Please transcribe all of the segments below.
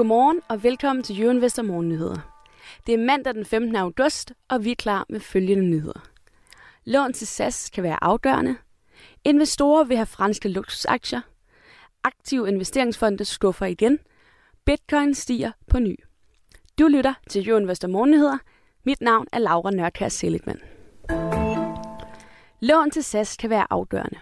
Godmorgen og velkommen til Jørgen Vester Morgennyheder. Det er mandag den 15. august, og vi er klar med følgende nyheder. Lån til SAS kan være afgørende. Investorer vil have franske luksusaktier. Aktive investeringsfonde skuffer igen. Bitcoin stiger på ny. Du lytter til Jørgen Vester Morgennyheder. Mit navn er Laura Nørkær Seligman. Lån til SAS kan være afgørende.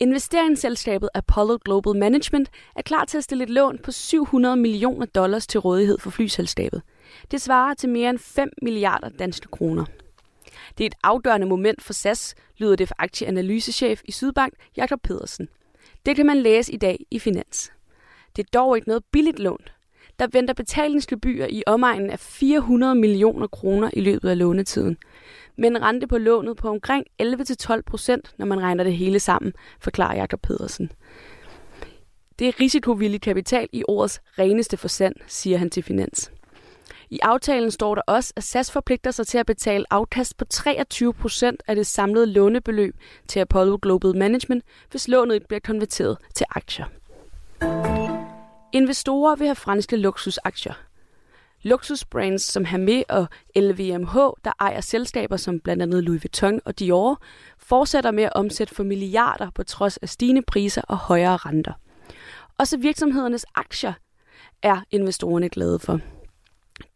Investeringsselskabet Apollo Global Management er klar til at stille et lån på 700 millioner dollars til rådighed for flyselskabet. Det svarer til mere end 5 milliarder danske kroner. Det er et afgørende moment for SAS, lyder det fra aktieanalysechef i Sydbank, Jakob Pedersen. Det kan man læse i dag i Finans. Det er dog ikke noget billigt lån. Der venter betalingsgebyr i omegnen af 400 millioner kroner i løbet af lånetiden – med en rente på lånet på omkring 11-12 procent, når man regner det hele sammen, forklarer Jakob Pedersen. Det er risikovillig kapital i ordets reneste forstand, siger han til Finans. I aftalen står der også, at SAS forpligter sig til at betale afkast på 23 procent af det samlede lånebeløb til Apollo Global Management, hvis lånet ikke bliver konverteret til aktier. Investorer vil have franske luksusaktier. Luksusbrands som Hermé og LVMH, der ejer selskaber som blandt andet Louis Vuitton og Dior, fortsætter med at omsætte for milliarder på trods af stigende priser og højere renter. Også virksomhedernes aktier er investorerne glade for.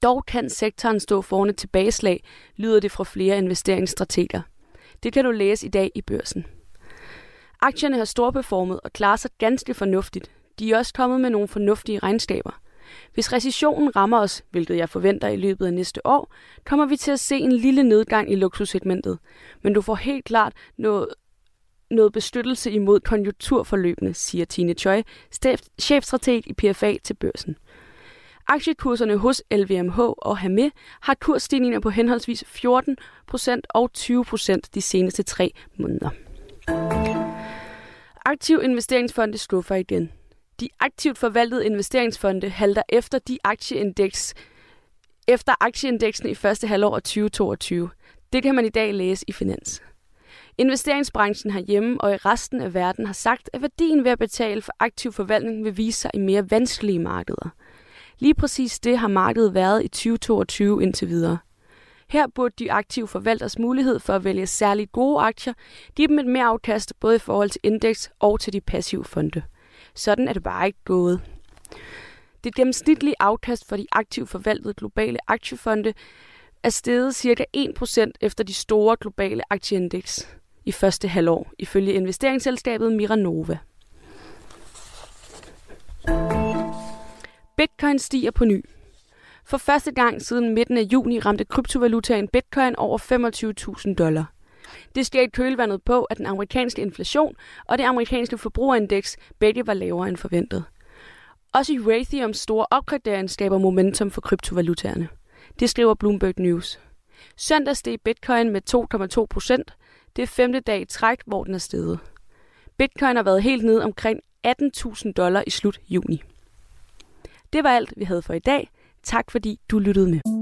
Dog kan sektoren stå foran et tilbageslag, lyder det fra flere investeringsstrateger. Det kan du læse i dag i børsen. Aktierne har storperformet og klarer sig ganske fornuftigt. De er også kommet med nogle fornuftige regnskaber – hvis recessionen rammer os, hvilket jeg forventer i løbet af næste år, kommer vi til at se en lille nedgang i luksussegmentet. Men du får helt klart noget, noget bestøttelse imod konjunkturforløbene, siger Tine Choi, chefstrateg i PFA til børsen. Aktiekurserne hos LVMH og Hame har kursstigninger på henholdsvis 14% og 20% de seneste tre måneder. Aktiv investeringsfonde skuffer igen. De aktivt forvaltede investeringsfonde halter efter de aktieindeks efter aktieindeksen i første halvår af 2022. Det kan man i dag læse i Finans. Investeringsbranchen herhjemme og i resten af verden har sagt, at værdien ved at betale for aktiv forvaltning vil vise sig i mere vanskelige markeder. Lige præcis det har markedet været i 2022 indtil videre. Her burde de aktive forvalters mulighed for at vælge særligt gode aktier give dem et mere afkast både i forhold til indeks og til de passive fonde. Sådan er det bare ikke gået. Det gennemsnitlige afkast for de aktivt forvaltede globale aktiefonde er steget ca. 1% efter de store globale aktieindeks i første halvår, ifølge investeringsselskabet Miranova. Bitcoin stiger på ny. For første gang siden midten af juni ramte kryptovalutaen Bitcoin over 25.000 dollar. Det sker i kølvandet på, at den amerikanske inflation og det amerikanske forbrugerindeks begge var lavere end forventet. Også i Raytheons store opgradering skaber momentum for kryptovalutaerne. Det skriver Bloomberg News. Søndag steg bitcoin med 2,2 procent. Det er femte dag i træk, hvor den er steget. Bitcoin har været helt ned omkring 18.000 dollar i slut juni. Det var alt, vi havde for i dag. Tak fordi du lyttede med.